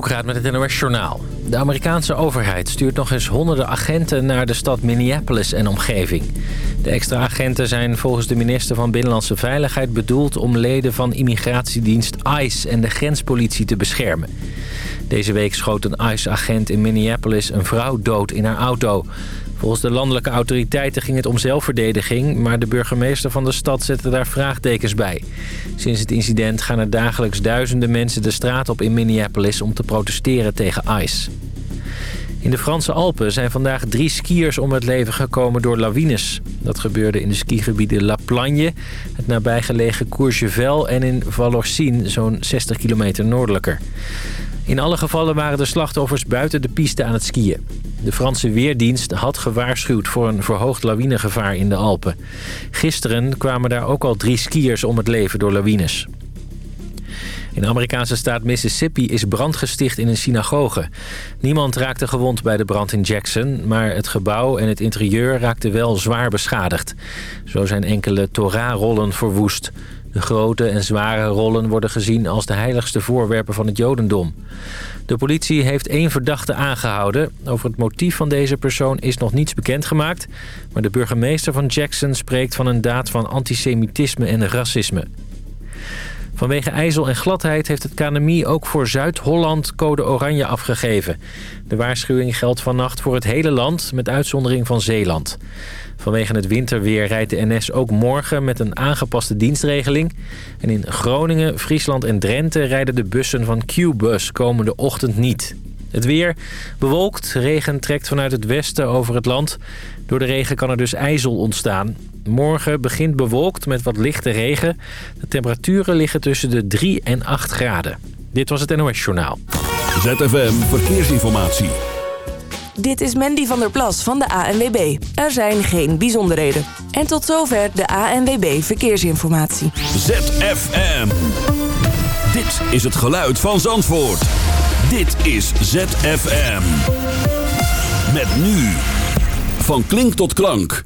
Kassenboekraad met het NOS Journaal. De Amerikaanse overheid stuurt nog eens honderden agenten naar de stad Minneapolis en omgeving. De extra agenten zijn volgens de minister van Binnenlandse Veiligheid bedoeld... om leden van immigratiedienst ICE en de grenspolitie te beschermen. Deze week schoot een ICE-agent in Minneapolis een vrouw dood in haar auto. Volgens de landelijke autoriteiten ging het om zelfverdediging... maar de burgemeester van de stad zette daar vraagtekens bij. Sinds het incident gaan er dagelijks duizenden mensen de straat op in Minneapolis... om te protesteren tegen ICE. In de Franse Alpen zijn vandaag drie skiers om het leven gekomen door lawines. Dat gebeurde in de skigebieden La Plagne, het nabijgelegen Courchevel... en in Vallorcine, zo'n 60 kilometer noordelijker. In alle gevallen waren de slachtoffers buiten de piste aan het skiën. De Franse Weerdienst had gewaarschuwd voor een verhoogd lawinegevaar in de Alpen. Gisteren kwamen daar ook al drie skiers om het leven door lawines. In de Amerikaanse staat Mississippi is brand gesticht in een synagoge. Niemand raakte gewond bij de brand in Jackson... maar het gebouw en het interieur raakten wel zwaar beschadigd. Zo zijn enkele Torah-rollen verwoest. De grote en zware rollen worden gezien als de heiligste voorwerpen van het jodendom. De politie heeft één verdachte aangehouden. Over het motief van deze persoon is nog niets bekendgemaakt... maar de burgemeester van Jackson spreekt van een daad van antisemitisme en racisme. Vanwege ijzel en gladheid heeft het KNMI ook voor Zuid-Holland code oranje afgegeven. De waarschuwing geldt vannacht voor het hele land, met uitzondering van Zeeland. Vanwege het winterweer rijdt de NS ook morgen met een aangepaste dienstregeling. En in Groningen, Friesland en Drenthe rijden de bussen van Q-bus komende ochtend niet. Het weer bewolkt, regen trekt vanuit het westen over het land. Door de regen kan er dus ijzel ontstaan. Morgen begint bewolkt met wat lichte regen. De temperaturen liggen tussen de 3 en 8 graden. Dit was het NOS Journaal. ZFM Verkeersinformatie. Dit is Mandy van der Plas van de ANWB. Er zijn geen bijzonderheden. En tot zover de ANWB Verkeersinformatie. ZFM. Dit is het geluid van Zandvoort. Dit is ZFM. Met nu. Van klink tot klank.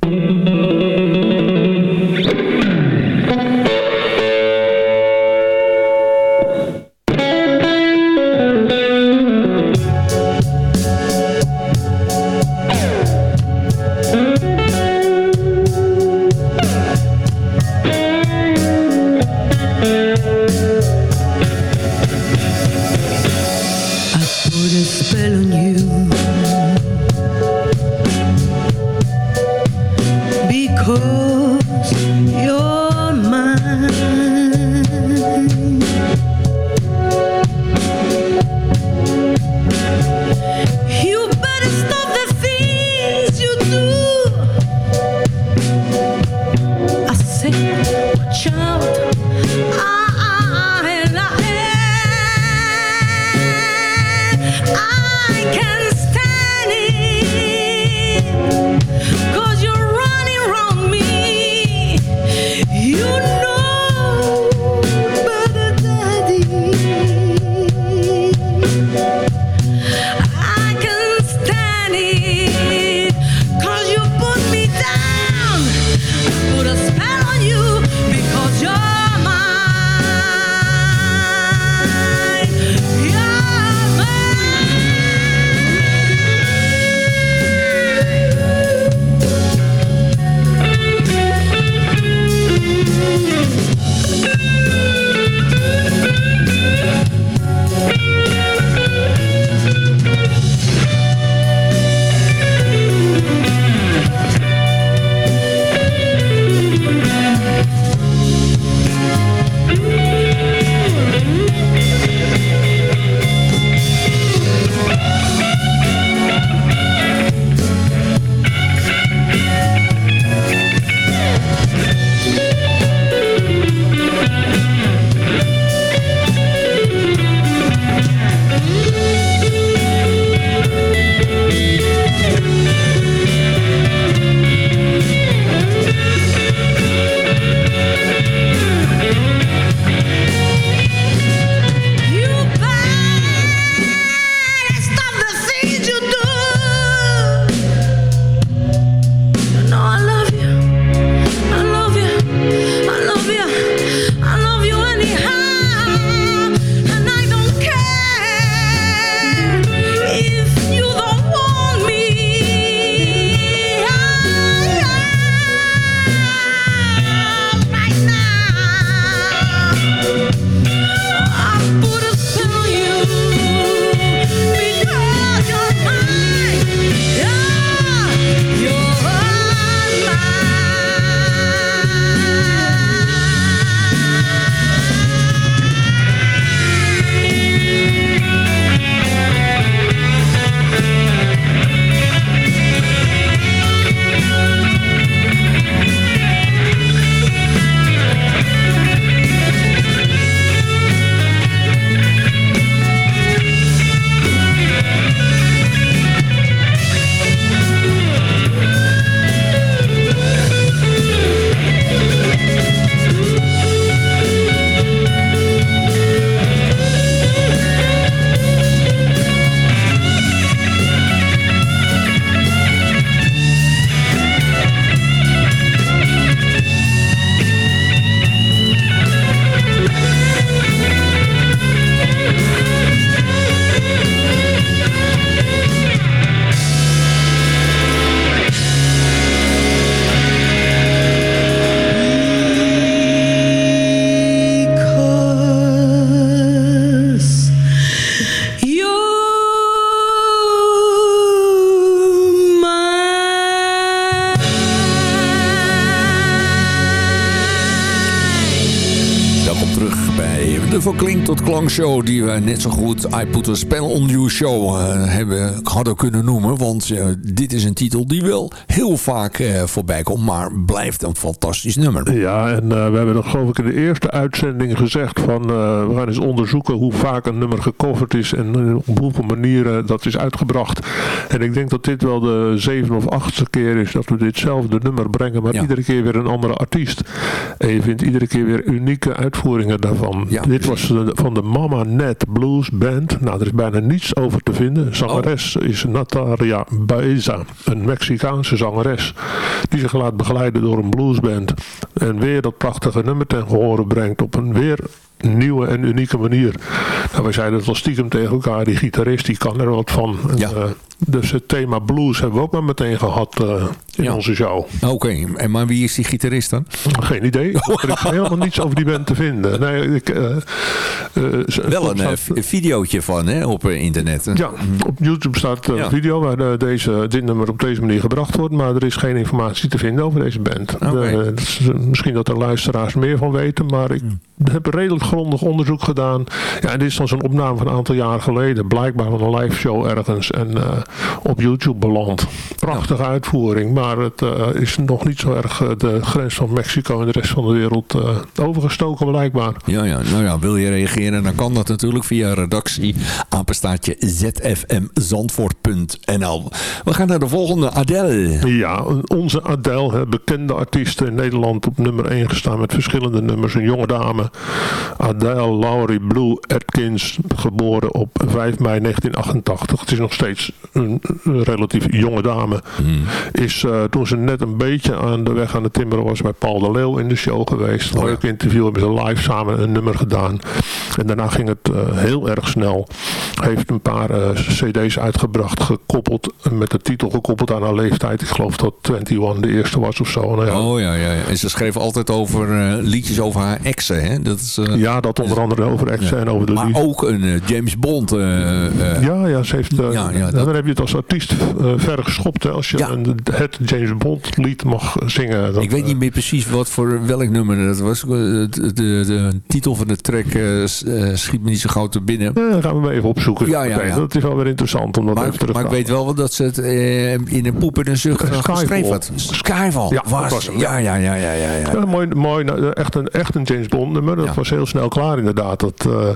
Net zo goed. I Put a Spell on You Show uh, hebben, hadden kunnen noemen. Want uh, dit is een titel die wel heel vaak uh, voorbij komt, maar blijft een fantastisch nummer. Ja, en we hebben dat geloof ik in de eerste uitzending gezegd van we gaan eens onderzoeken hoe vaak een nummer gecoverd is en op hoeveel manieren dat is uitgebracht. En ik denk dat dit wel de zevende of achtste keer is dat we ditzelfde nummer brengen, maar ja. iedere keer weer een andere artiest. En je vindt iedere keer weer unieke uitvoeringen daarvan. Ja, dit was van de Mama Net Blues Band. Nou, er is bijna niets over te vinden. Zangeres. Is Natalia Baeza, een Mexicaanse zangeres. Die zich laat begeleiden door een bluesband. En weer dat prachtige nummer ten gehore brengt op een weer nieuwe en unieke manier. Nou, wij zeiden het al stiekem tegen elkaar, die gitarist die kan er wat van. Ja. Uh, dus het thema blues hebben we ook maar meteen gehad uh, in onze show. Oké, en maar wie is die gitarist dan? Geen idee. er is helemaal niets over die band te vinden. Nee, ik, uh, Wel een staat, videootje van hè, op internet. Ja, op YouTube staat een ja. video waar deze, dit nummer op deze manier gebracht wordt. Maar er is geen informatie te vinden over deze band. Okay. Misschien dat er luisteraars meer van weten, maar ik hmm. heb redelijk grondig onderzoek gedaan. Ja, en dit is dan zo'n opname van een aantal jaar geleden. Blijkbaar van een live show ergens. En uh, op YouTube beland. Prachtige uitvoering. Maar het uh, is nog niet zo erg uh, de grens van Mexico en de rest van de wereld overgestoken blijkbaar. Ja, ja, nou ja, wil je reageren? Dan kan dat natuurlijk via redactie apenstaatje zfmzandvoort.nl We gaan naar de volgende, Adele. Ja, onze Adele, bekende artiest in Nederland op nummer 1 gestaan met verschillende nummers. Een jonge dame. Adele Laurie Blue Atkins, geboren op 5 mei 1988. Het is nog steeds een, relatief jonge dame. Hmm. Is uh, toen ze net een beetje aan de weg aan de timmeren was bij Paul de Leeuw in de show geweest. Oh, Leuk interview, hebben ze live samen een nummer gedaan. En daarna ging het uh, heel erg snel. Heeft een paar uh, cd's uitgebracht, gekoppeld, met de titel gekoppeld aan haar leeftijd. Ik geloof dat 21 de eerste was of zo. Nou ja. Oh ja, ja, ja. En ze schreef altijd over liedjes over haar exen, hè? Dat is, ja, dat onder andere over exen en over de Maar ook een James Bond. ja, ja, ze heeft... ja, ja, dat... Dan heb je het als artiest ver geschopt, hè, als je een, het James Bond lied mag zingen. Dat, ik weet niet meer precies wat voor welk nummer dat was. De, de, de titel van de track schiet me niet zo gauw te binnen. dan gaan we maar even opzoeken. Ja, ja, ja. Dat is wel weer interessant om dat maar, even terug Maar ik weet wel dat ze het in een poep en een zucht geschreven had. Skyfall. Ja, was, was ja, ja, ja, ja, ja, ja. mooi, mooi echt, een, echt een James Bond nummer. Dat was heel snel klaar inderdaad. Dat, uh,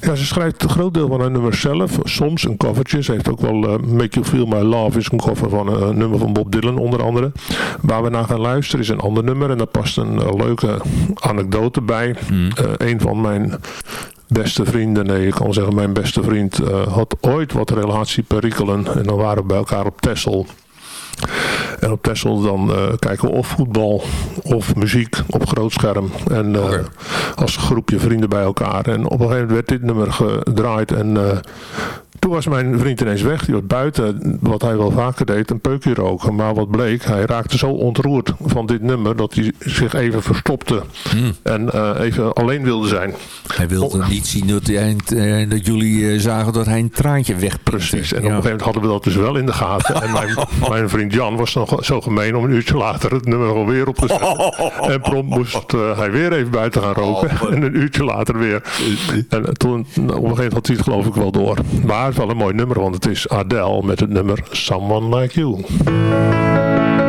ja, ze schrijft een groot deel van haar nummer zelf. Soms een covertje. Ze heeft ook wel uh, Make You Feel My Love is een cover van een nummer van Bob Dylan onder andere. Waar we naar gaan luisteren is een ander nummer. En daar past een leuke anekdote bij. Mm. een van mijn beste vrienden, nee, ik kan zeggen mijn beste vriend, uh, had ooit wat relatieperikelen. En dan waren we bij elkaar op Tessel. En op Texel dan uh, kijken we of voetbal of muziek op groot scherm. En uh, okay. als groepje vrienden bij elkaar. En op een gegeven moment werd dit nummer gedraaid. En uh, toen was mijn vriend ineens weg. Die was buiten, wat hij wel vaker deed, een peukje roken. Maar wat bleek, hij raakte zo ontroerd van dit nummer... dat hij zich even verstopte hmm. en uh, even alleen wilde zijn. Hij wilde oh. niet zien dat, hij, uh, dat jullie uh, zagen dat hij een traantje weg. Precies, en ja. op een gegeven moment hadden we dat dus wel in de gaten. En mijn, mijn vriend Jan was nog zo gemeen om een uurtje later het nummer alweer op te zetten. En prompt moest hij weer even buiten gaan roken. Oh, en een uurtje later weer. En toen, op een gegeven moment had hij het geloof ik wel door. Maar wel een mooi nummer, want het is Adele met het nummer Someone Like You.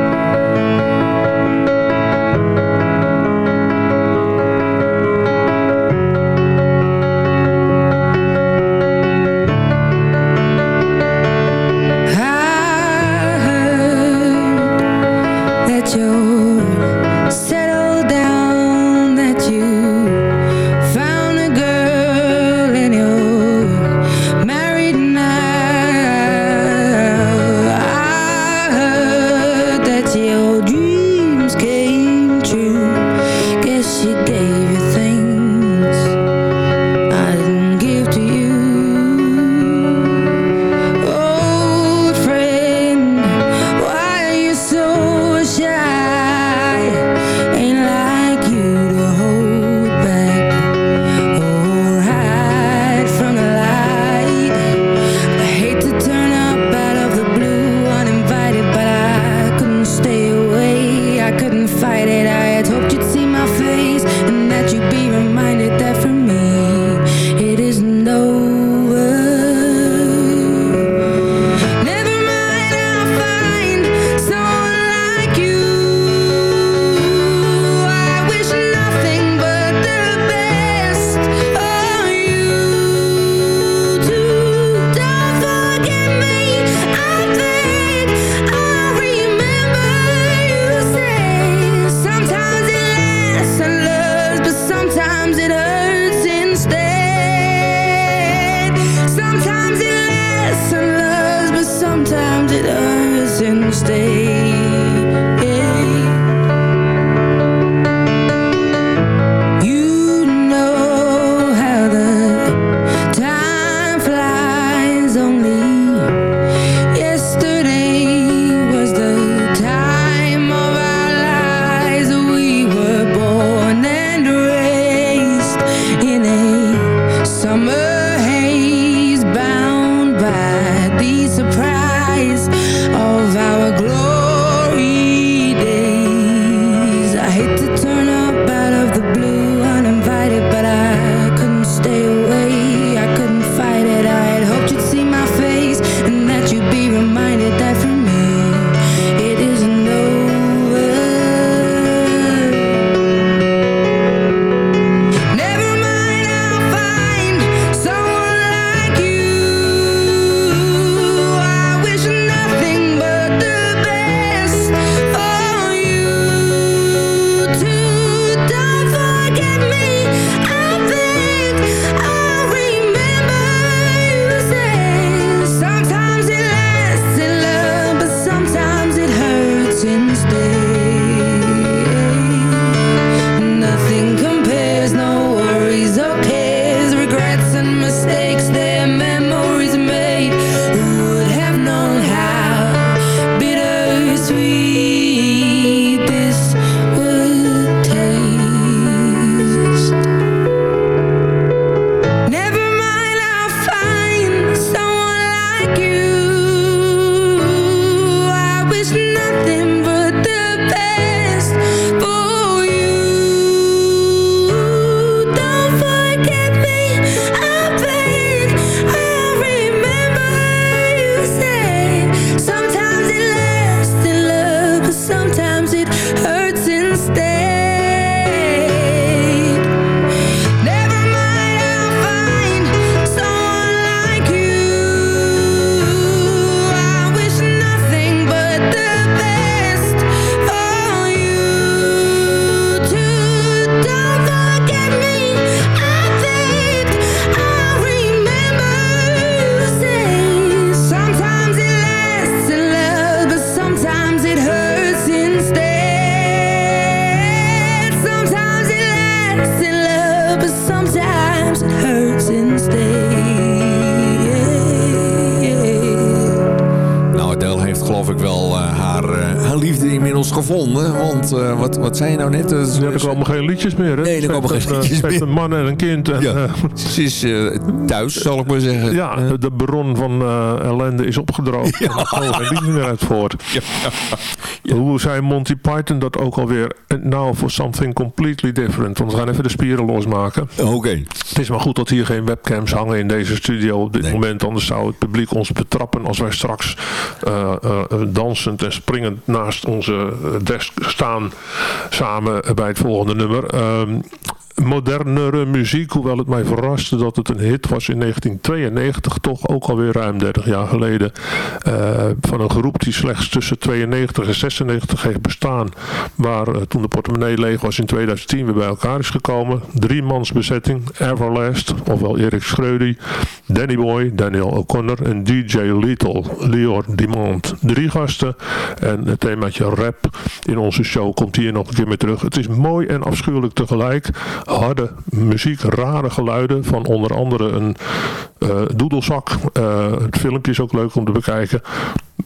of ik wel wat zei je nou net? Uh, ja, er komen geen liedjes meer. Hè? Nee, er komen geen liedjes meer. een man en een kind. En, ja. Ze is thuis, zal ik maar zeggen. Ja, de bron van ellende is opgedroogd. Ja. Er komen geen liedjes meer uit voort. Hoe zei Monty Python dat ook alweer? Now for something completely different. Want we gaan even de spieren losmaken. Oké. Het is maar goed dat hier geen webcams hangen in deze studio op dit moment. Anders zou het publiek ons betrappen als wij straks uh, uh, dansend en springend naast onze desk staan. Samen bij het volgende nummer. Um, modernere muziek. Hoewel het mij verraste dat het een hit was in 1992. Toch ook alweer ruim 30 jaar geleden. Uh, van een groep die slechts tussen 92 en 96 heeft bestaan. Maar uh, toen de portemonnee leeg was in 2010 weer bij elkaar is gekomen. Drie mans bezetting. Everlast, ofwel Erik Schreudy. Danny Boy, Daniel O'Connor en DJ Little, Lior Dimond. Drie gasten. En het themaatje rap in onze show komt hier nog een keer mee terug. Het is mooi en afschuwelijk tegelijk harde muziek, rare geluiden van onder andere een uh, doedelzak. Uh, het filmpje is ook leuk om te bekijken.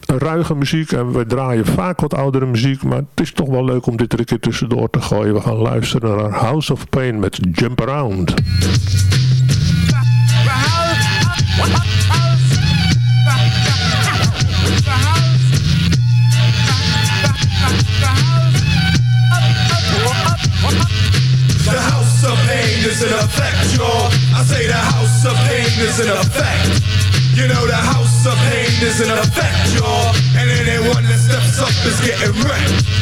Ruige muziek en we draaien vaak wat oudere muziek, maar het is toch wel leuk om dit er een keer tussendoor te gooien. We gaan luisteren naar House of Pain met Jump Around. Is in effect, y'all. I say the house of pain is in effect. You know the house of pain is in effect, y'all. And anyone that steps up is getting wrecked.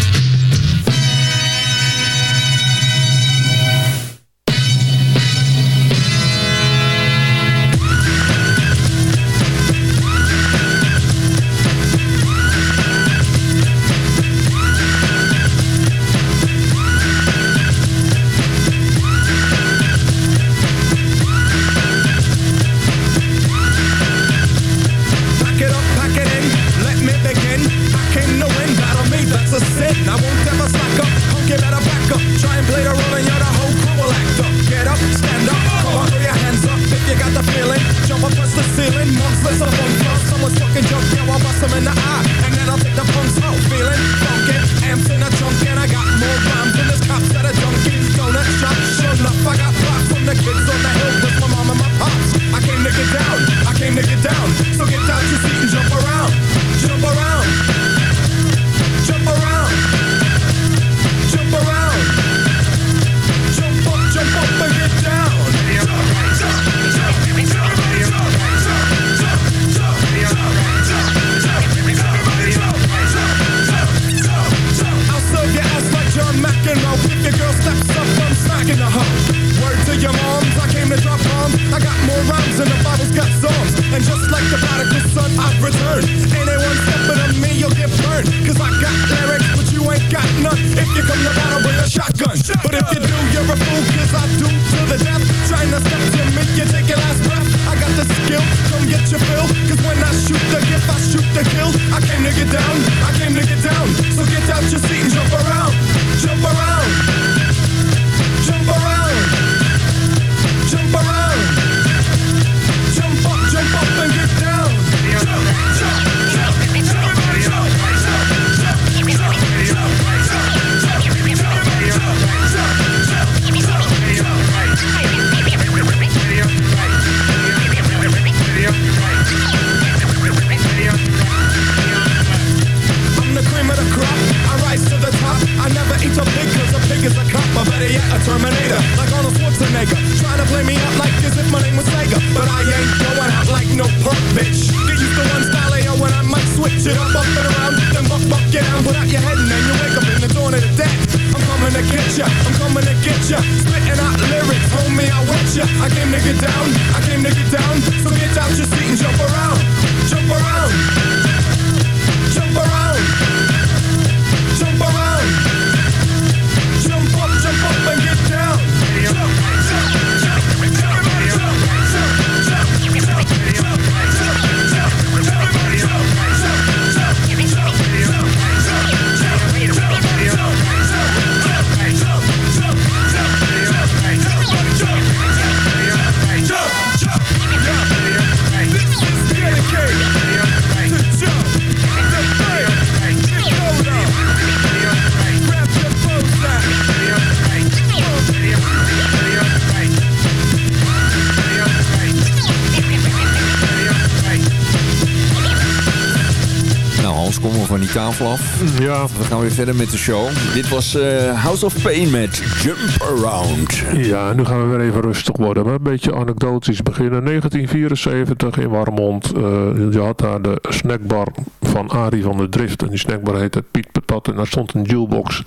Ja, We gaan weer verder met de show. Dit was eh, House of Pain met Jump Around. Ja, nu gaan we weer even rustig worden. Maar een beetje anekdotisch beginnen. 1974 in Warmond. eh, je had daar de snackbar van Arie van der Drift. En die snackbar heette Piet En daar stond een jukebox.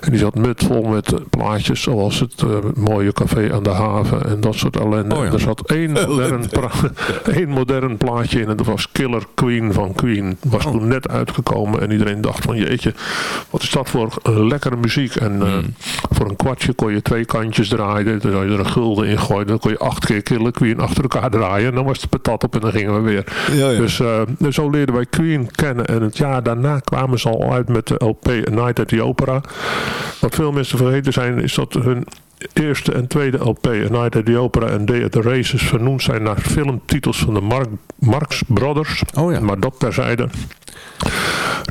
En die zat met vol met plaatjes. Zoals het eh, mooie café aan de haven. En dat soort ellende. Oh ja. Er zat één modern, één modern plaatje in. En dat was Killer Queen van Queen. Was toen net uitgekomen. En iedereen dacht van jeetje. Wat is dat voor eh, lekkere muziek. En eh, voor een kwartje kon je twee kantjes draaien. Dan had je er een gulden in gooien. Dan kon je acht keer Killer Queen achter elkaar draaien. En dan was de patat op en dan gingen we weer. Ja, ja. Dus eh, dus zo leerden wij Queen kennen. En het jaar daarna kwamen ze al uit met de LP A Night at the Opera. Wat veel mensen vergeten zijn is dat hun eerste en tweede LP A Night at the Opera en Day at the Races vernoemd zijn naar filmtitels van de Marx Brothers. Oh ja. Maar dat terzijde.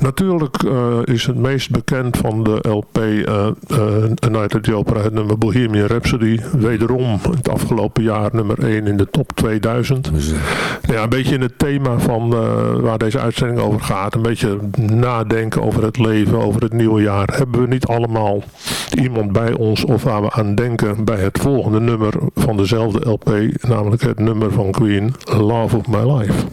Natuurlijk eh, is het meest bekend van de LP eh eh, A Night at the Opera het nummer Bohemian Rhapsody. Wederom het afgelopen jaar nummer 1 in de top 2000. Ja, een beetje in het thema van eh, waar deze uitzending over gaat. Een beetje nadenken over het leven, over het nieuwe jaar. Hebben we niet allemaal iemand bij ons of waar we aan denken bij het volgende nummer van dezelfde LP. Namelijk het nummer van Queen, Love of My Life.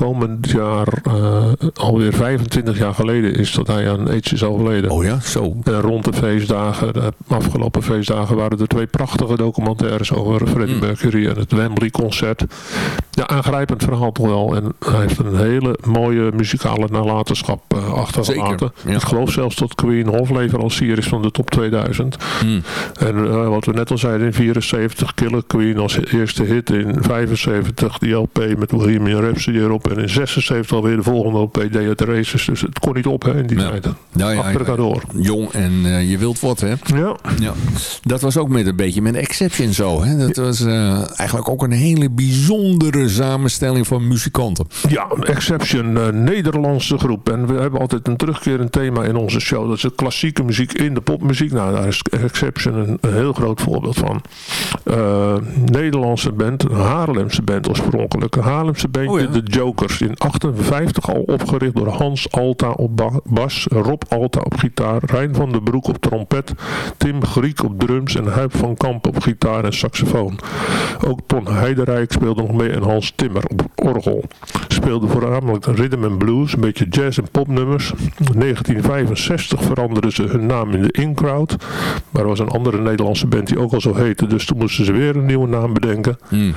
Komend jaar uh, alweer 25 jaar geleden is dat hij aan AIDS is overleden. Oh ja, zo. En rond de feestdagen, de afgelopen feestdagen, waren er twee prachtige documentaires over Freddie mm. Mercury en het Wembley concert. Ja, aangrijpend verhaal toch wel. En hij heeft een hele mooie muzikale nalatenschap uh, achtergelaten. Ja. Ik geloof zelfs dat Queen hofleverancier is van de top 2000. Mm. En uh, wat we net al zeiden, in 74 Killer Queen als eerste hit. In 75 die LP met Bohemian Rhapsody erop. En in 76 alweer de volgende LP, Day the Races. Dus het kon niet op hè, in die tijd. Ja, ja, Achter elkaar door. Jong en uh, je wilt wat hè. Ja. ja. Dat was ook met een beetje met Exception zo. Hè? Dat was eigenlijk ook een hele bijzondere samenstelling van muzikanten. Ja, Exception, uh, Nederlandse groep. En we hebben altijd een terugkerend thema in onze show. Dat is de klassieke muziek in de popmuziek. Nou, daar is Exception een, een heel groot voorbeeld van. Uh, Nederlandse band, een Haarlemse band oorspronkelijk. Een Haarlemse bandje, oh ja. de Jokers. In 58 al opgericht door Hans Alta op bas, Rob Alta op gitaar, Rijn van der Broek op trompet, Tim Griek op drums en Huip van Kamp op gitaar en saxofoon. Ook Ton Heiderijk speelde nog mee en Hans Timmer op orgel. Speelde voornamelijk rhythm and blues, een beetje jazz en popnummers. In 1965 veranderden ze hun naam in de In-Crowd. Maar er was een andere Nederlandse band die ook al zo heette, dus toen moesten ze weer een nieuwe naam bedenken. Hmm.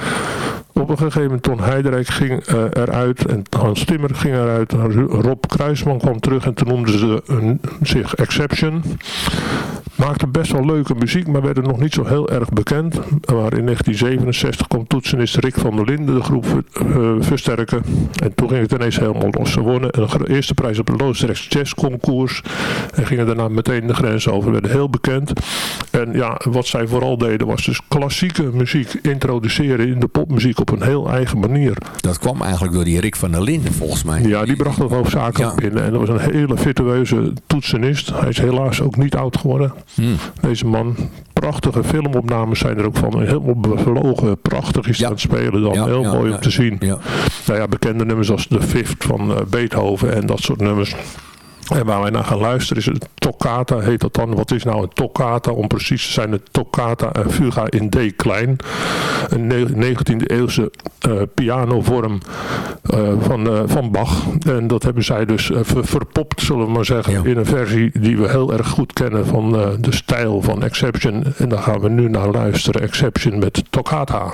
Op een gegeven moment Ton Heiderijk ging uh, eruit en Hans Timmer ging eruit. Rob Kruisman kwam terug en toen noemden ze een, zich Exception. Maakten best wel leuke muziek, maar werden nog niet zo heel erg bekend. Maar in 1967 kwam toetsenist Rick van der Linden de groep uh, versterken. En toen ging het ineens helemaal los. Ze wonnen de eerste prijs op het Loosdrechts Jazz Concours. En gingen daarna meteen de grens over. Werden heel bekend. En ja, wat zij vooral deden was dus klassieke muziek introduceren in de popmuziek op een heel eigen manier. Dat kwam eigenlijk door die Rick van der Linden volgens mij. Ja, die bracht dat hoofdzakelijk ja. in. En dat was een hele virtueuze toetsenist. Hij is helaas ook niet oud geworden. Hmm. Deze man. Prachtige filmopnames zijn er ook van. Helemaal bevlogen. Prachtig is ja. aan het spelen dan. Ja, heel mooi om te zien. Nou ja, bekende nummers als The Fifth van uh, Beethoven en dat soort nummers. En waar wij naar gaan luisteren is een toccata, heet dat dan. Wat is nou een toccata? Om precies te zijn een toccata en fuga in D klein. Een 19e eeuwse uh, pianovorm uh, van, uh, van Bach. En dat hebben zij dus ver, verpopt, zullen we maar zeggen. Ja. In een versie die we heel erg goed kennen van de stijl van Exception. En daar gaan we nu naar luisteren. Exception met toccata.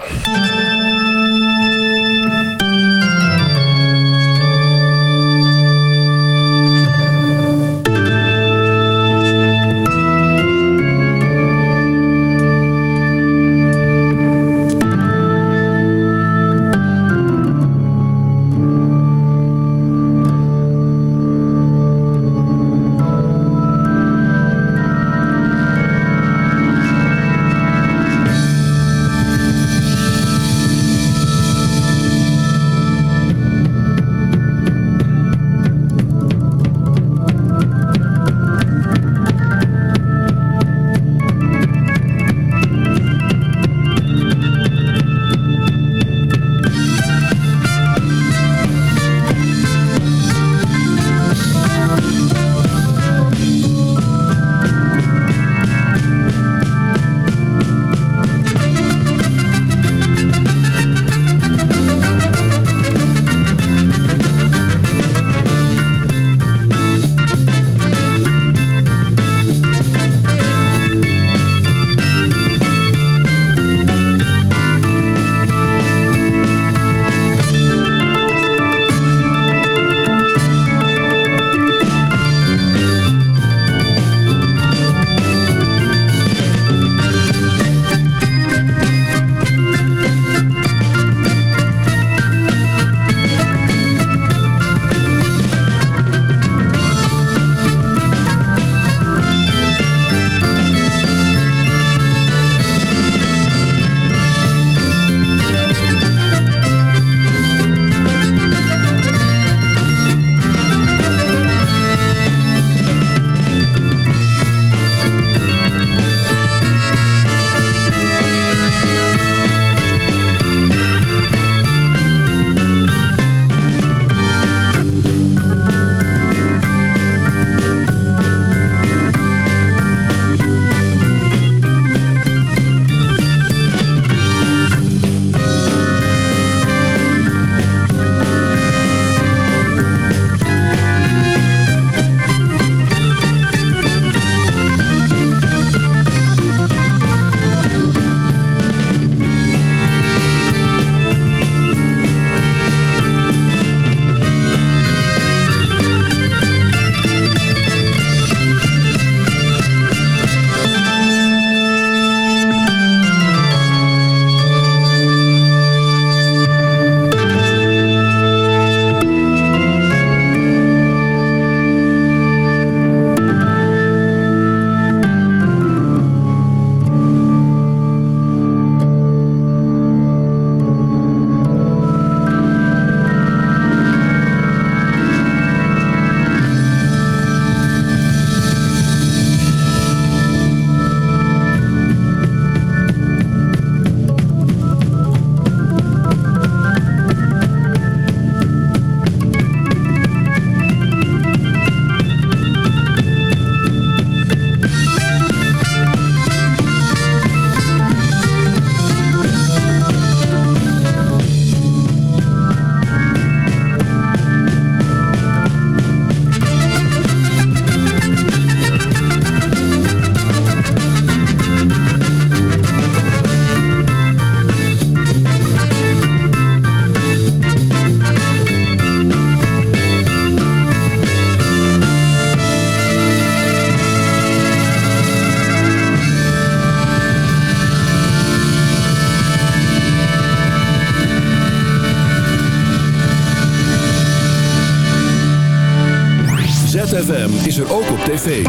Is er ook op tv.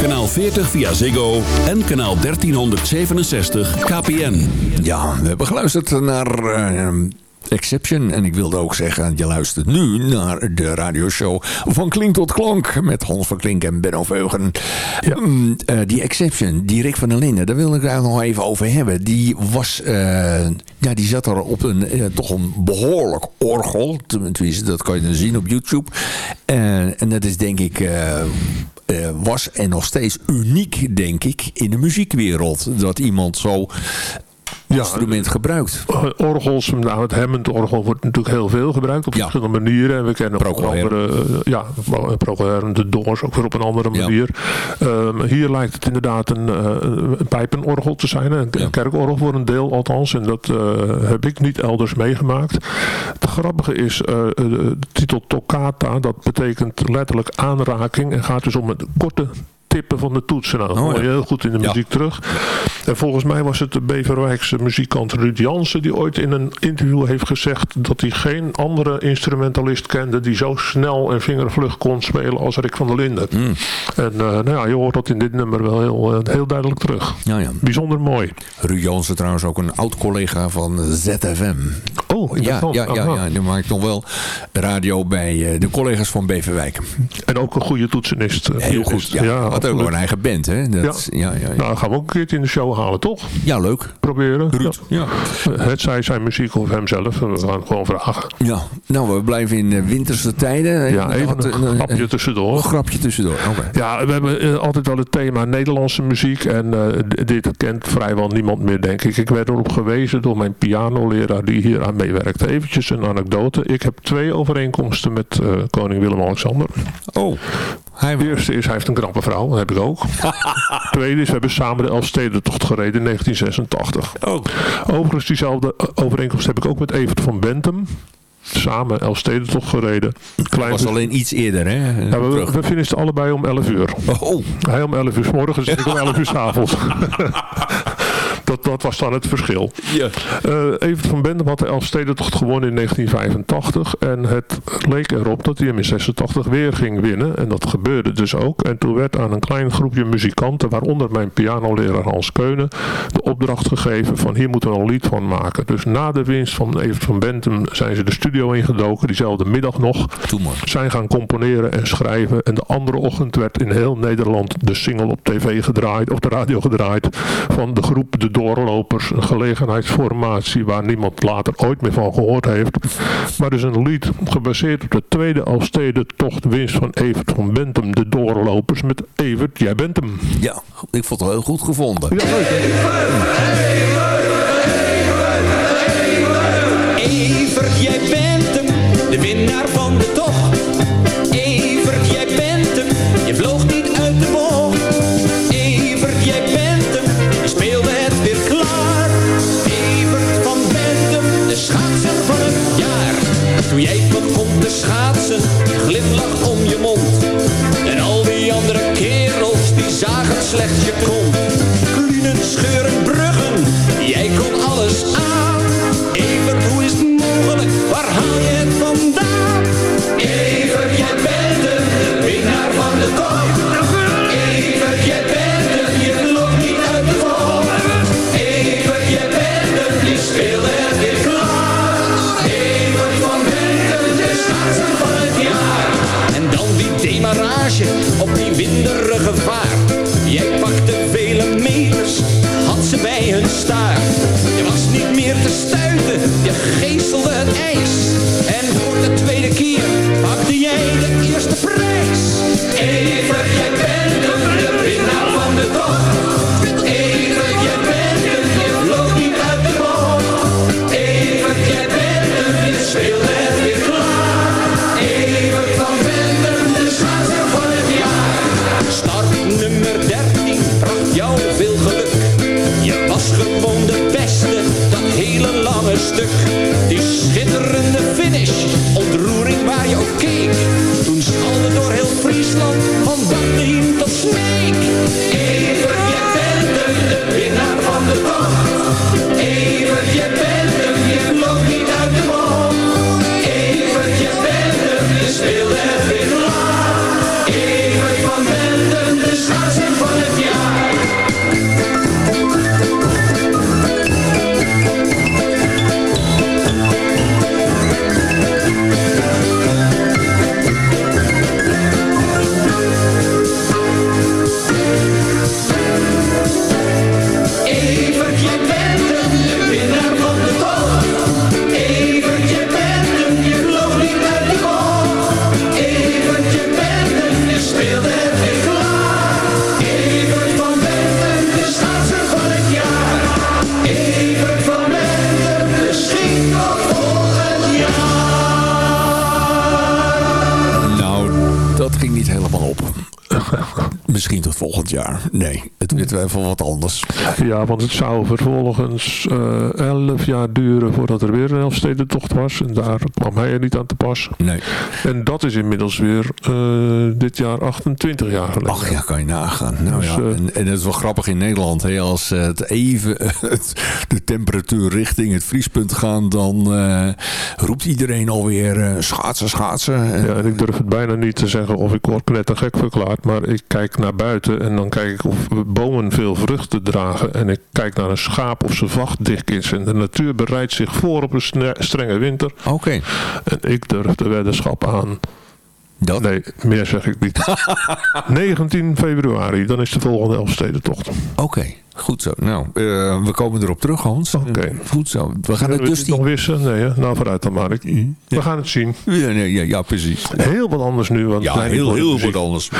Kanaal 40 via Ziggo en kanaal 1367 KPN. Ja, we hebben geluisterd naar eh, Exception. En ik wilde ook zeggen, je luistert nu naar de radioshow van Klink tot Klank. Met Hans van Klink en Benno Veugen. Mm, eh, die Exception, die Rick van der Linden, daar wil ik daar nog even over hebben. Die was, eh, ja, die zat er op een, eh, toch een behoorlijk orgel. Tenminste, dat kan je dan zien op YouTube. En- en dat is denk ik... was en nog steeds uniek, denk ik, in de muziekwereld. Dat iemand zo instrument gebruikt. Eh, Orgels, nou, het Hammond-orgel wordt natuurlijk heel veel gebruikt op verschillende manieren. En we kennen ook andere, eh, ja, Procolair, de Doors ook weer op een andere manier. Ehm, hier lijkt het inderdaad een, eh, een pijpenorgel te zijn, een kerkorgel voor een deel althans. En dat eh, heb ik niet elders meegemaakt. Het grappige is, eh, eh, de titel Toccata, dat betekent letterlijk aanraking en gaat dus om het korte tippen van de toetsen. Nou, dat Oh, hoor je heel goed in de muziek terug. En volgens mij was het de Beverwijkse muzikant Ruud Jansen die ooit in een interview heeft gezegd dat hij geen andere instrumentalist kende die zo snel en vingervlug kon spelen als Rick van der Linden. Hmm. En eh, nou ja, je hoort dat in dit nummer wel heel, eh, heel duidelijk terug. Ja, ja. Bijzonder mooi. Ruud Jansen trouwens ook een oud collega van ZFM. Oh, Ja, ja, ja, ja, die maakt nog wel radio bij eh, de collega's van Beverwijk. En ook een goede toetsenist. Heel goed. Ja, had ook een eigen band, hè? Dat, ja. Ja, ja, Nou, gaan we ook een keertje in de show halen, toch? ja, leuk. Proberen. Ruud. Ja. Ja. Het zij zijn muziek of hemzelf. We gaan gewoon vragen. ja. Nou, we blijven in eh, winterse tijden. Ja, even een eh, grapje een tussendoor. grapje tussendoor. Oké. Ja, we hebben eh, altijd wel het thema Nederlandse muziek. En eh, dit kent vrijwel niemand meer, denk ik. Ik werd erop gewezen door mijn pianoleraar die hier aan meewerkte. Eventjes een anekdote. Ik heb twee overeenkomsten met eh, koning Willem-Alexander. Oh, hij De eerste is, hij heeft een knappe vrouw. Dat heb ik ook. Tweede is, we hebben samen de Elfstedentocht gereden in 1986. Oh. Overigens, diezelfde eh, overeenkomst heb ik ook met Evert van Bentum. Samen Elfstedentocht gereden. Klein was alleen iets eerder, hè? ja, we, we finishen allebei om 11 uur. Oh, Hij om 11 uur s morgens en ik om 11 uur s avonds. dat, dat was dan het verschil. ja. Eh Evert van Bendem had de Elfstedentocht gewonnen in 1985. En het leek erop dat hij hem in 86 weer ging winnen. En dat gebeurde dus ook. En toen werd aan een klein groepje muzikanten, waaronder mijn pianoleraar Hans Keunen, de opdracht gegeven van hier moeten we een lied van maken. Dus na de winst van Evert van Bentum zijn ze de studio ingedoken, diezelfde middag nog. Zijn gaan componeren en schrijven. En de andere ochtend werd in heel Nederland de single op tv gedraaid, op de radio gedraaid. Van de groep De Doorlopers. Een gelegenheidsformatie waar niemand later ooit meer van gehoord heeft. Maar dus een lied gebaseerd op de tweede Alstede-tocht winst van Evert van Bentum. De Doorlopers met Evert, jij bent hem. Ja, ik vond het heel goed gevonden. Ja, leuk hè? Evert, jij bent hem, de winnaar van de tocht. Zagen slechts je kont. Jaar. Nee, het wordt wel even wat anders. Ja, want het zou vervolgens eh 11 jaar duren voordat er weer een Elfstedentocht was. En daar kwam hij er niet aan te pas. Nee. En dat is inmiddels weer eh, dit jaar 28 jaar geleden. Ach ja, kan je nagaan. Nou Dus, ja, eh, en, en het is wel grappig in Nederland. Hè, als het even de temperatuur richting het vriespunt gaan, dan roept iedereen alweer schaatsen, schaatsen. En- Ja, en ik durf het bijna niet te zeggen of ik word knettergek verklaard. Maar ik kijk naar buiten en dan kijk ik of bomen veel vruchten dragen. En ik kijk naar een schaap of zijn vacht dik is. En de natuur bereidt zich voor op een strenge winter. Oké, En ik durf de weddenschap aan. dat. Nee, meer zeg ik niet. 19 februari, dan is de volgende Elfstedentocht. Oké, goed zo. Nou, eh, we komen erop terug, Hans. Oké. Goed zo. We gaan het dus dit nog die... wissen? Nee, hè? nou vooruit dan maar. Ik, we gaan het zien. Ja, nee, ja, ja, precies. Heel wat anders nu. Want Ja, heel, heel wat anders.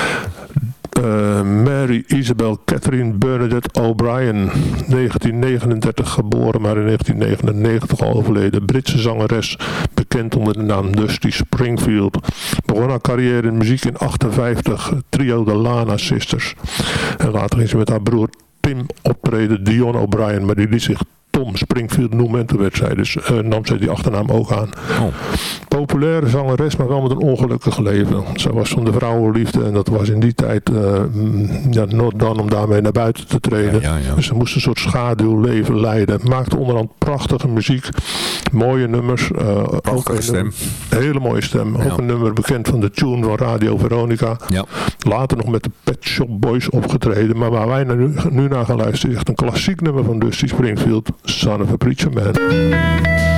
Eh, Mary Isabel Catherine Bernadette O'Brien, 1939 geboren, maar in 1999 al overleden. Britse zangeres, bekend onder de naam Dusty Springfield. Begon haar carrière in muziek in 58, trio de Lana Sisters. En later ging ze met haar broer Tim optreden, Dion O'Brien, maar die liet zich Tom Springfield noemen. En toen werd zij dus, eh, nam zij die achternaam ook aan. Oh. Populaire zangeres, maar wel met een ongelukkig leven. Zij was van de vrouwenliefde en dat was in die tijd mm, ja, not dan om daarmee naar buiten te treden. Ja, ja, ja. Dus ze moest een soort schaduwleven leiden. Maakte onderhand prachtige muziek, mooie nummers. eh, ook een stem. nummer- hele mooie stem. Ook een nummer bekend van de tune van Radio Veronica. Ja. Later nog met de Pet Shop Boys opgetreden. Maar waar wij nu, nu naar gaan luisteren is echt een klassiek nummer van Dusty Springfield. Son of a Preacher Man.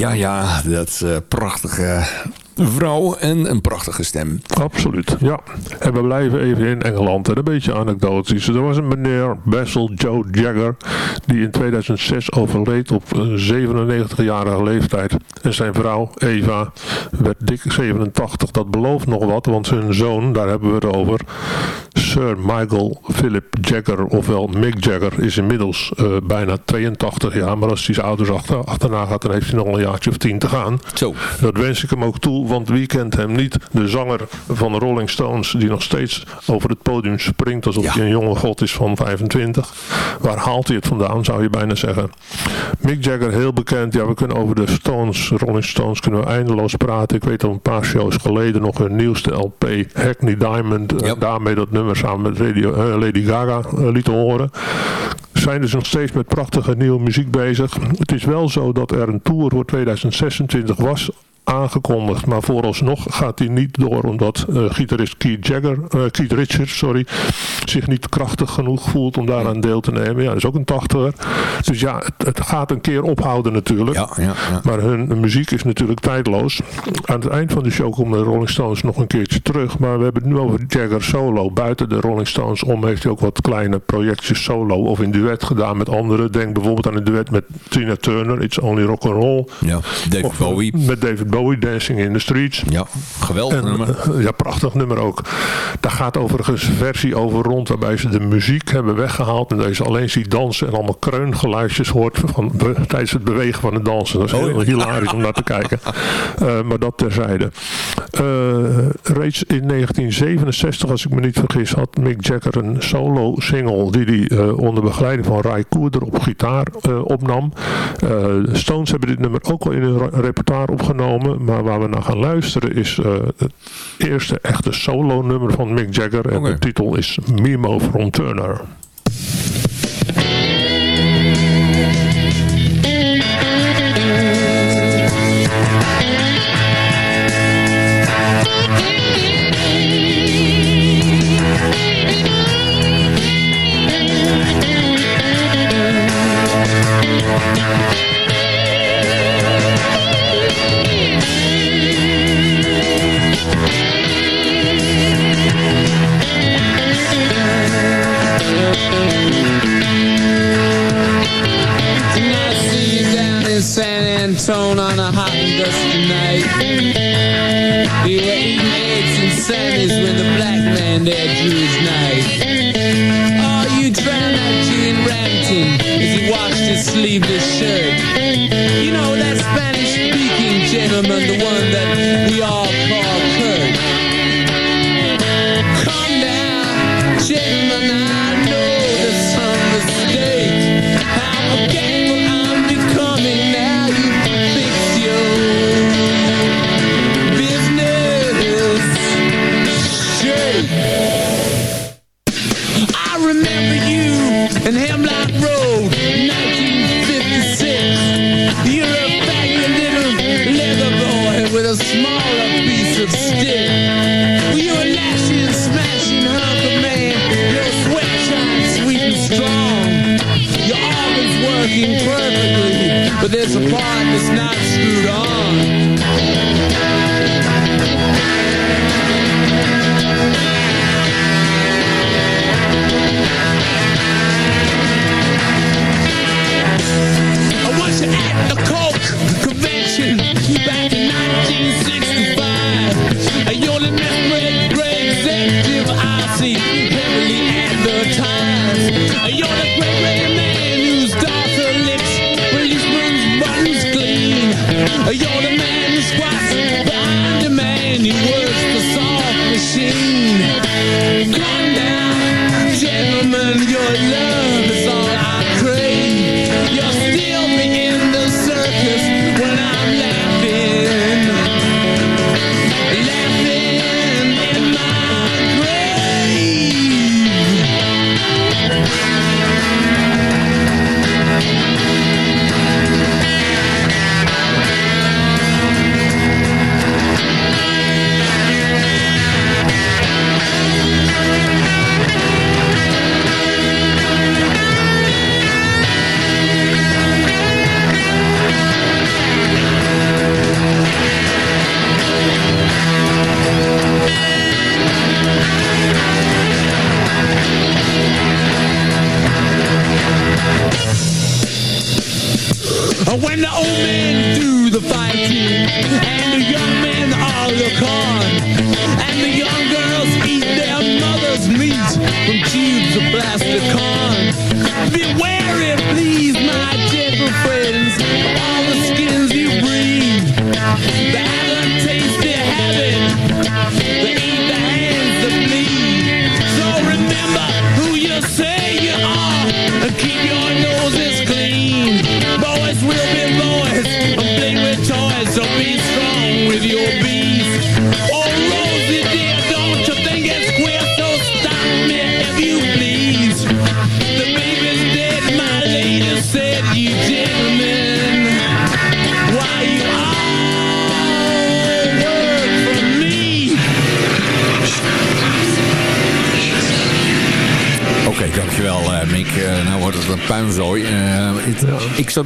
Ja, ja, dat eh, prachtige vrouw en een prachtige stem. Absoluut, ja. En we blijven even in Engeland. En een beetje anekdotisch. Er was een meneer, Basil Joe Jagger, die in 2006 overleed op eh, 97-jarige leeftijd. En zijn vrouw, Eva, werd dik 87. Dat belooft nog wat, want zijn zoon, daar hebben we het over, Sir Michael Philip Jagger, ofwel Mick Jagger, is inmiddels eh, bijna 82 jaar. Maar als hij zijn ouders achter, achterna gaat, dan heeft hij nog een jaartje of tien te gaan. Zo. Dat wens ik hem ook toe, want wie kent hem niet? De zanger van de Rolling Stones, die nog steeds over het podium springt alsof Ja. hij een jonge god is van 25. Waar haalt hij het vandaan, zou je bijna zeggen. Mick Jagger, heel bekend. Ja, we kunnen over de Stones, Rolling Stones, kunnen we eindeloos praten. Ik weet al een paar shows geleden nog hun nieuwste LP, Hackney Diamond. eh, daarmee dat nummer samen met Radio, eh, Lady Gaga eh, lieten horen zijn dus nog steeds met prachtige nieuwe muziek bezig. Het is wel zo dat er een tour voor 2026 was aangekondigd, maar vooralsnog gaat hij niet door omdat eh, gitarist Keith Jagger, eh, Keith Richards, sorry, zich niet krachtig genoeg voelt om daaraan deel te nemen. Ja, dat is ook een tachtiger. Dus ja, het, het gaat een keer ophouden natuurlijk. Ja, ja, ja. Maar hun muziek is natuurlijk tijdloos. Aan het eind van de show komen de Rolling Stones nog een keertje terug. Maar we hebben het nu over Jagger solo. Buiten de Rolling Stones om heeft hij ook wat kleine projectjes solo of in duet gedaan met anderen. Denk bijvoorbeeld aan een duet met Tina Turner, It's Only Rock and Roll. ja. David Of Bowie. met David Bowie, Dancing in the Streets. Ja, geweldig En, nummer. eh, ja, prachtig nummer ook. Daar gaat overigens een versie over rond waarbij ze de muziek hebben weggehaald. En dat je alleen ziet dansen en allemaal kreungeluidjes hoort van, tijdens het bewegen van het dansen. Dat is Oh, heel ja. hilarisch om naar te kijken. Eh, maar dat terzijde. Eh, reeds in 1967, als ik me niet vergis, had Mick Jagger een solo single die hij onder begeleiding van Ray Cooder op gitaar opnam. De Stones hebben dit nummer ook al in hun repertoire opgenomen. Maar waar we naar gaan luisteren is eh, het eerste echte solo nummer van Mick Jagger. En de titel is Mimo from Turner. leave this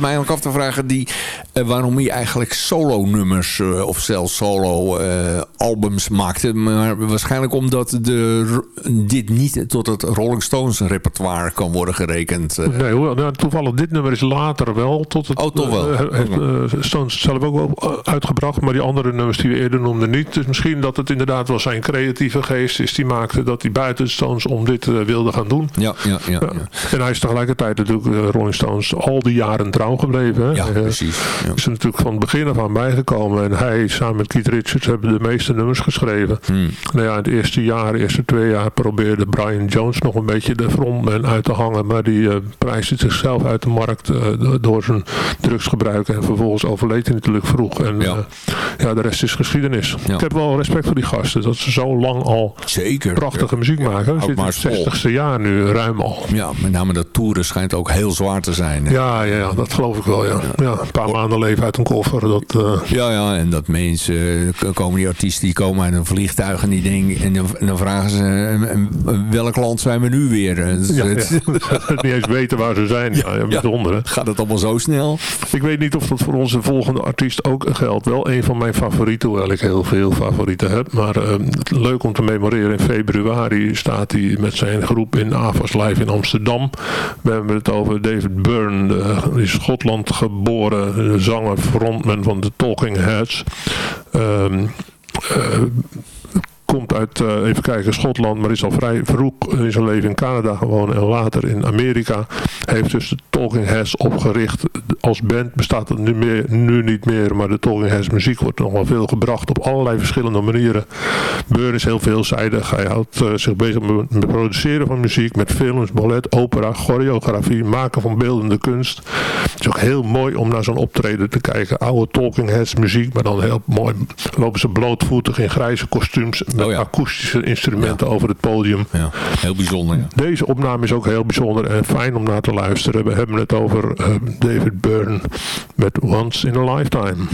mij eigenlijk af te vragen die, eh, waarom hij eigenlijk solo-nummers eh, of zelfs solo-albums maakte. Maar waarschijnlijk omdat de, dit niet tot het Rolling Stones repertoire kan worden gerekend. eh. Nee hoor, nou, toevallig dit nummer is later wel tot het... Oh, toch wel. eh, heeft eh, Stones zelf ook wel uitgebracht, maar die andere nummers die we eerder noemden niet. Dus misschien dat het inderdaad wel zijn creatieve geest is die maakte dat hij buiten Stones om dit wilde gaan doen. Ja, ja, ja. Ja. En hij is tegelijkertijd natuurlijk Rolling Stones al die jaren trouw gebleven. hè. Ja, precies. Ja. Is er natuurlijk van het begin af aan bijgekomen. En hij samen met Keith Richards hebben de meeste nummers geschreven. Hmm. Nou ja, in het eerste jaar, de eerste twee jaar probeerde Brian Jones nog een beetje de frontman uit te hangen. Maar die eh prijsde zichzelf uit de markt eh, do- door zijn drugsgebruik. En vervolgens overleed hij natuurlijk vroeg. En Ja. ja, ja de rest is geschiedenis. Ja. Ik heb wel respect voor die gasten. Dat ze zo lang al Zeker. prachtige muziek maken. Houd zitten maar in eens het vol. 60ste jaar nu, ruim al. Ja, met name dat toeren schijnt ook heel zwaar te zijn. hè. Ja, ja, ja, dat geloof ik wel, ja. ja een paar maanden leven uit een koffer. Dat, eh, Ja, ja, en dat mensen, eh, komen die artiesten, die komen uit een vliegtuig en die denken, en dan, en dan vragen ze, welk land zijn we nu weer? Het- ja, het- ja. niet eens weten waar ze zijn. Ja, bijzonder? Gaat het allemaal zo snel? Ik weet niet of dat voor onze volgende artiest ook geldt. Wel een van mijn favorieten, hoewel ik heel veel favorieten heb. Maar eh, leuk om te memoreren. In februari staat hij met zijn groep in Avas Live in Amsterdam. We hebben het over David Byrne. eh, in Schotland geboren. Zanger, frontman van de Talking Heads. Ehm, uh, komt uit, eh, even kijken, Schotland, maar is al vrij vroeg in zijn leven in Canada gewoond en later in Amerika. Heeft dus de Talking Heads opgericht. Als band bestaat het nu, meer, nu niet meer, maar de Talking Heads muziek wordt nog wel veel gebracht op allerlei verschillende manieren. Burn is heel veelzijdig. Hij houdt eh, zich bezig met, met produceren van muziek, met films, ballet, opera, choreografie, maken van beeldende kunst. Het is ook heel mooi om naar zo'n optreden te kijken. Oude Talking Heads muziek, maar dan heel mooi lopen ze blootvoetig in grijze kostuums met Oh ja. akoestische instrumenten over het podium. Ja, heel bijzonder. Deze opname is ook heel bijzonder en fijn om naar te luisteren. We hebben het over eh, David Byrne met Once in a Lifetime.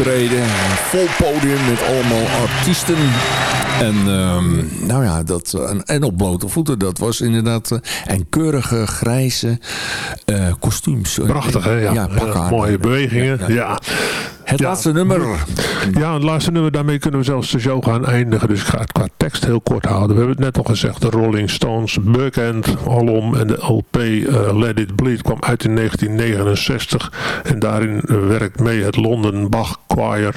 Optreden. Een vol podium met allemaal artiesten. En ehm, nou ja, dat, en, en op blote voeten. Dat was inderdaad... eh, en keurige grijze eh, kostuums. Prachtig, hè? Ja, Ja, mooie bewegingen. Ja. Het Ja. laatste nummer. Ja, het laatste nummer, daarmee kunnen we zelfs de show gaan eindigen. Dus ik ga het qua tekst heel kort houden. We hebben het net al gezegd, de Rolling Stones, Buckend, alom en de LP eh, Let It Bleed kwam uit in 1969. En daarin eh, werkt mee het London Bach Choir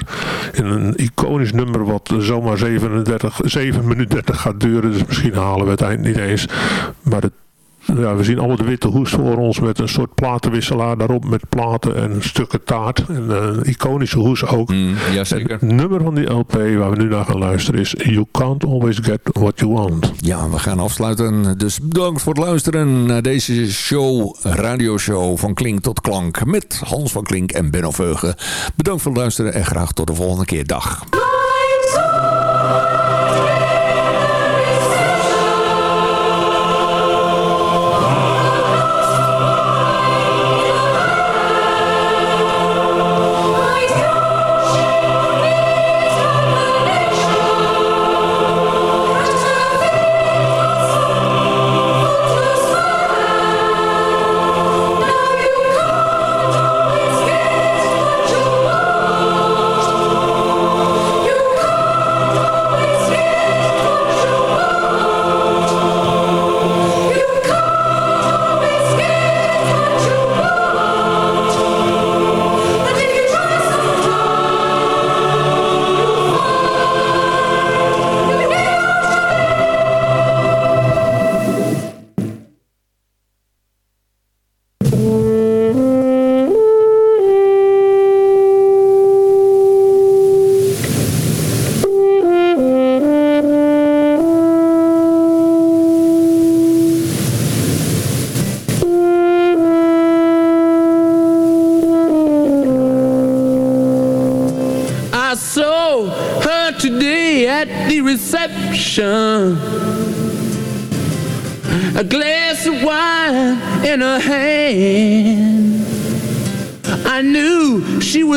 in een iconisch nummer wat zomaar 37, 7 minuten 30 gaat duren. Dus misschien halen we het eind niet eens. Maar het ja, we zien allemaal de witte hoes voor ons met een soort platenwisselaar daarop met platen en stukken taart. En eh, een iconische hoes ook. Mm, jazeker. Het nummer van die LP waar we nu naar gaan luisteren is You Can't Always Get What You Want. Ja, we gaan afsluiten. Dus bedankt voor het luisteren naar deze show, radioshow van Klink tot Klank. Met Hans van Klink en Benno Veugen. Bedankt voor het luisteren en graag tot de volgende keer. Dag.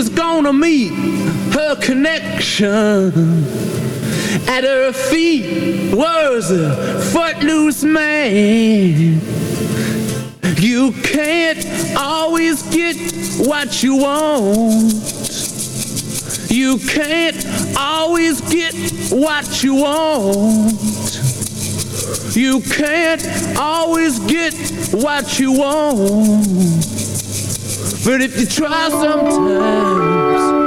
Gonna meet her connection. At her feet was a footloose man. You can't always get what you want. You can't always get what you want. You can't always get what you want. But if you try sometimes,